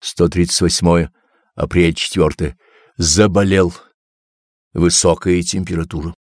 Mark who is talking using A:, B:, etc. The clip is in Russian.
A: 138 апрель 4 заболел. Высокая температура.